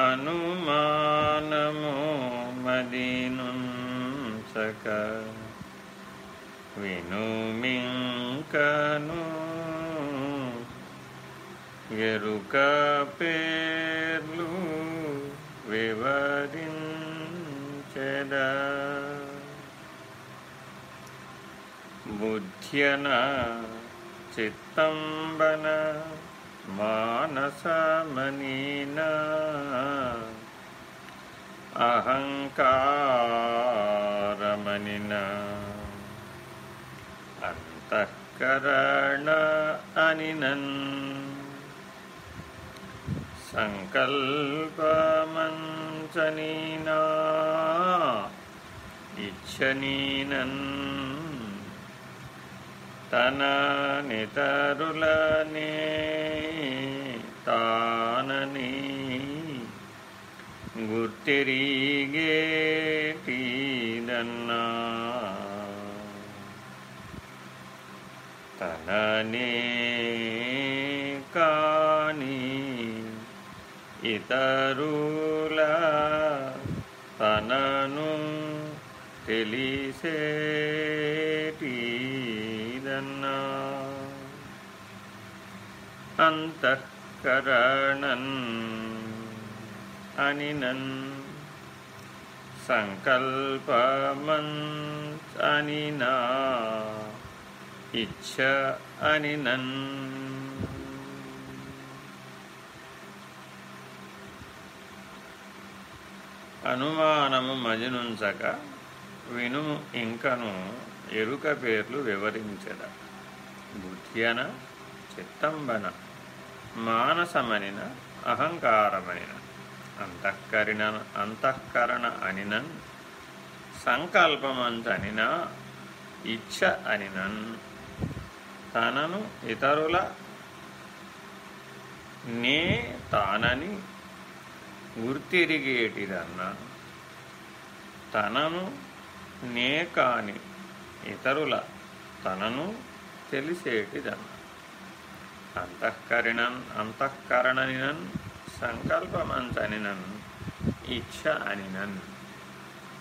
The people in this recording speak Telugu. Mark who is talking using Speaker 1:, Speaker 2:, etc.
Speaker 1: అనుమానము మదినుంచక వినుమింకను ఎరుక పేర్లు వివరించెదా? బుద్ధ్యన చిత్తంబన? మానసమనీనా అహంకారమనిన అంతఃకరణ అనినన్ సంకల్పమంచనీనా ఇచ్చనీనన్ తన నితరులనే తానని గుర్తిరిగేటిదన్నా తననే కాని ఇతరుల తనను తెలిసే అంతఃకరణన్ అనినన్ సంకల్పమనినా ఇచ్చ అనినన్. అనుమానము మజినుంచక వినుము ఇంకను ఎరుక పేర్లు వివరించద. బుద్ధ్యన చిత్తంబన మానసమనిన అహంకారమనిన అంతఃకరణ అంతఃకరణ అనినన్ సంకల్పమంతనిన ఇచ్ఛ అనినన్. తనను ఇతరుల నే తానని గుర్తిరిగేటిదన్న తనను నే కాని ఇతరుల తనను తెలిసేటిదన్న. అంతఃకరిణన్ అంతఃకరణనినన్ సంకల్పమంతనినన్ ఇచ్ఛ అనినన్.